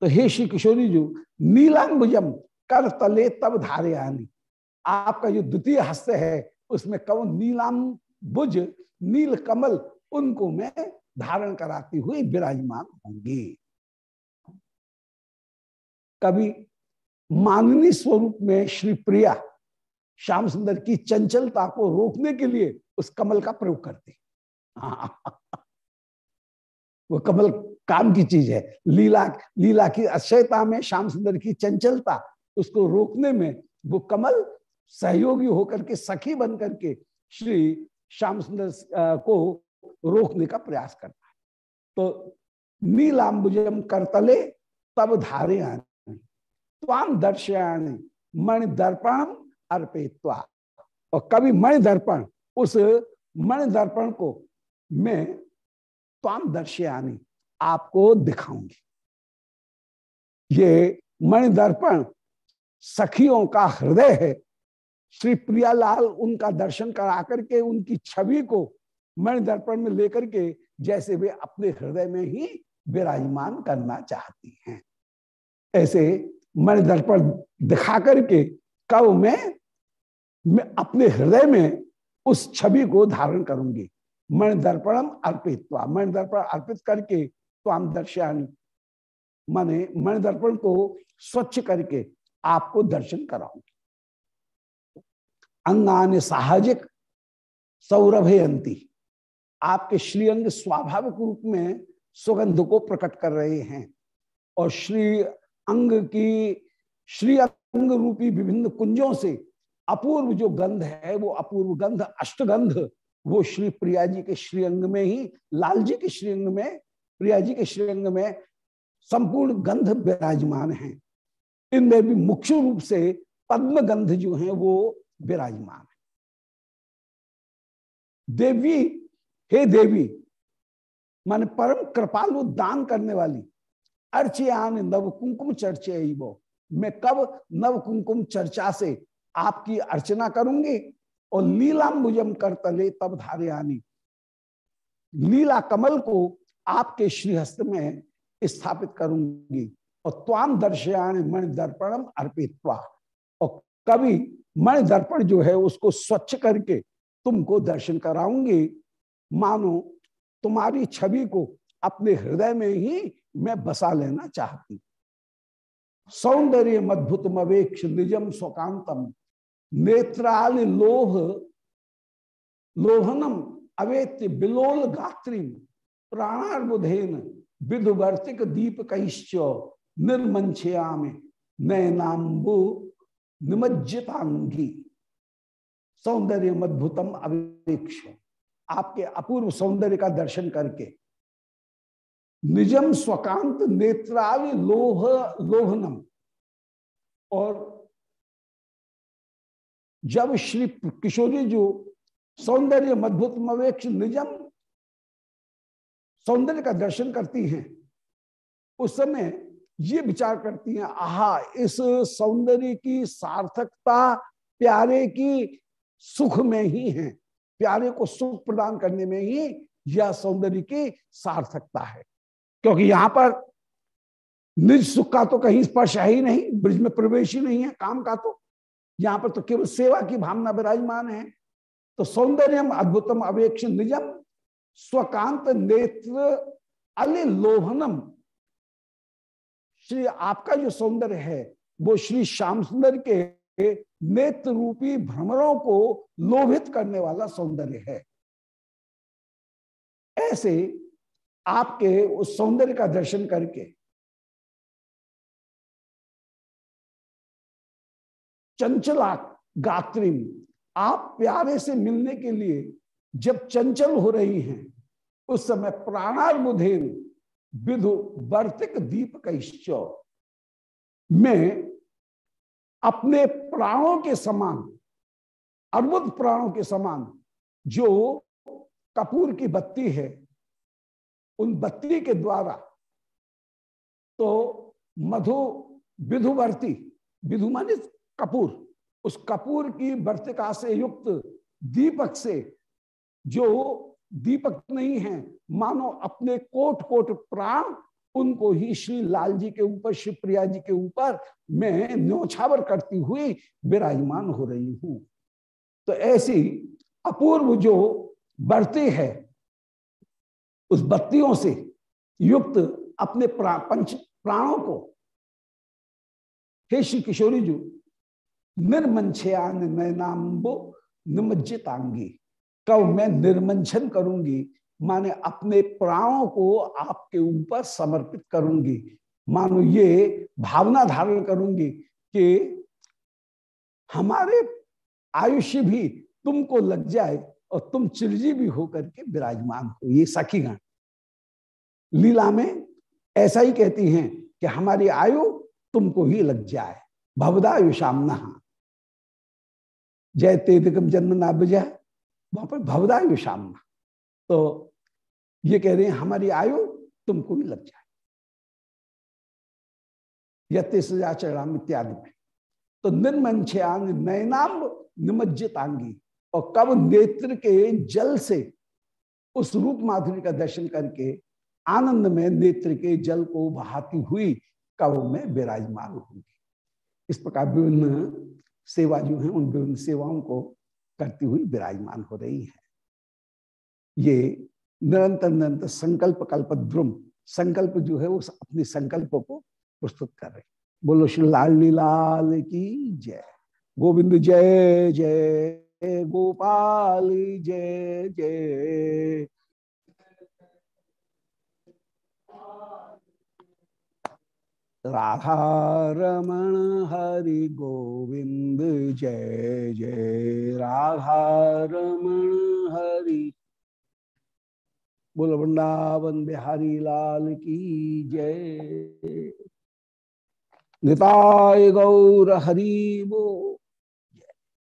तो हे श्री किशोरी जी, नीलांबुजम कर तले तब धारे आनी। आपका जो द्वितीय हस्त है उसमें कौन नीलाम बुज, नील कमल, उनको मैं धारण कराती हुई विराजमान होंगी। कभी माननी स्वरूप में श्री प्रिया श्याम सुंदर की चंचलता को रोकने के लिए उस कमल का प्रयोग करते। वो कमल काम की चीज़ है। लीला लीला की अक्षयता में श्याम सुंदर की चंचलता, उसको रोकने में वो कमल सहयोगी होकर के, सखी बन करके श्री श्याम सुंदर को रोकने का प्रयास करता है। तो नीलाम्बुजम करतले, तब धारे ताम दर्शयाणी मणि दर्पण अर्पित्वा। और कभी मणि दर्पण, उस मणि दर्पण को मैं ताम दर्शयानी आपको दिखाऊँगी। ये मणि दर्पण सखियों का हृदय है श्री प्रियालाल उनका दर्शन करा करके उनकी छवि को मणि दर्पण में लेकर के जैसे वे अपने हृदय में ही विराजमान करना चाहती हैं। ऐसे मणि दर्पण दिखा करके कब मैं मैं अपने हृदय में उस छवि को धारण करूँगी। मणि दर्पणम अर्पित मणि दर्पण अर्पित करके तो हम दर्शयानी माने मणि दर्पण को स्वच्छ करके आपको दर्शन कराऊँगी। अंगान साहजिक सौरभयंती। आपके श्रीअंग स्वाभाविक रूप में सुगंध को प्रकट कर रहे हैं और श्री अंग की, श्री अंग रूपी विभिन्न कुंजों से अपूर्व जो गंध है, वो अपूर्व गंध, अष्टगंध, वो श्री प्रिया जी के श्रीअंग में ही लाल जी के श्रीअंग में प्रिया जी के श्रीअंग में संपूर्ण गंध विराजमान है। इनमें भी मुख्य रूप से पद्म गंध जो है, वो विराजमान है। देवी, हे देवी, मान परम कृपालु दान करने वाली, अर्चयान नव कुंकुम चर्चे वो मैं कब नव कुंकुम चर्चा से आपकी अर्चना करूँगी? और लीलाम्बुजम कर तले तब धारे आनी लीला कमल को आपके श्रीहस्त में स्थापित करूँगी। और त्वाम दर्शयान मणि दर्पणम अर्पित्वा। और कभी मणि दर्पण जो है उसको स्वच्छ करके तुमको दर्शन कराऊँगी। मानो तुम्हारी छवि को अपने हृदय में ही मैं बसा लेना चाहती। सौंदर्य मद्भुत मवेक्ष निजम स्वकांतम। नेत्राल लोभ लोभनम अवेत्य बिलोल गात्री प्राणार्बुधेन विधुवर्तिक दीप कैश्च निर्मंछयाम नयनाम्बु निमज्जितांगी सौंदर्य मद्भुतम अवेक्ष। आपके अपूर्व सौंदर्य का दर्शन करके। निजम स्वकांत नेत्रावि लोह, लोहनम। और जब श्री किशोरी जो सौंदर्य मद्भुत मवेक्ष निजम सौंदर्य का दर्शन करती हैं, उस समय ये विचार करती हैं, आहा, इस सौंदर्य की सार्थकता प्यारे की सुख में ही है। प्यारे को सुख प्रदान करने में ही यह सौंदर्य की सार्थकता है। क्योंकि यहाँ पर निज सुख का तो कहीं स्पर्श है ही नहीं, ब्रिज में प्रवेश ही नहीं है, काम का तो। यहाँ पर तो केवल सेवा की भावना विराजमान है। तो सौंदर्यम अद्भुतम अवेक्ष निजम, स्वकांत नेत्र अलिलोभनम। श्री आपका जो सौंदर्य है, वो श्री श्याम सुंदर के नेत्र रूपी भ्रमरों को लोभित करने वाला सौंदर्य है। ऐसे आपके उस सौंदर्य का दर्शन करके चंचला गात्रिम, आप प्यारे से मिलने के लिए जब चंचल हो रही हैं, उस समय प्राणार्बुधेन विधु वर्तिक दीप कैश्चौ में अपने प्राणों के समान अर्बुद प्राणों के समान, जो कपूर की बत्ती है, उन बत्ती के द्वारा तो मधु विधुवर्ती विधु मानी कपूर, उस कपूर की वर्तिका से युक्त दीपक से जो दीपक नहीं है। मानो अपने कोट कोट प्राण उनको ही श्री लाल जी के ऊपर श्री प्रिया जी के ऊपर मैं न्योछावर करती हुई विराजमान हो रही हूँ। तो ऐसी अपूर्व जो बढ़ती है उस बत्तियों से युक्त अपने प्रा, पंच प्राणों को हे श्री किशोरी जी निर्मंछयान नैनाम्बो निमज्जितांगी। कब मैं निर्मंछन करूँगी? माने अपने प्राणों को आपके ऊपर समर्पित करूँगी। मानो ये भावना धारण करूँगी कि हमारे आयुष्य भी तुमको लग जाए और तुम चिरजीवी होकर के विराजमान हो। ये सखीगण। लीला में ऐसा ही कहती हैं कि हमारी आयु तुमको ही लग जाए। भवदायु सामना जय तेदिकम जन्म ना बजाय वहाँ पर भवदायु सामना तो ये कह रहे हैं, हमारी आयु तुमको ही लग जाए। यत्याचरणाम इत्यादि में। तो निर्मंछयान नयनाम निमज्जितांगी। और कब नेत्र के जल से उस रूप माधुरी का दर्शन करके आनंद में नेत्र के जल को बहाती हुई कब में विराजमान होंगी। इस प्रकार विभिन्न सेवा जो है, उन विभिन्न सेवाओं को करती हुई विराजमान हो रही है। ये निरंतर निरंतर संकल्प कल्प द्रुम, संकल्प जो है वो अपने संकल्प को प्रस्तुत कर रहे बोलो, श्री लाल लाल की जय। गोविंद जय जय। गोपाल जय जय। राधा रमण हरि गोविंद, जय जय। राधा रमण हरि। बोल, वृंदावन बिहारी लाल की जय। निताय गौर हरि वो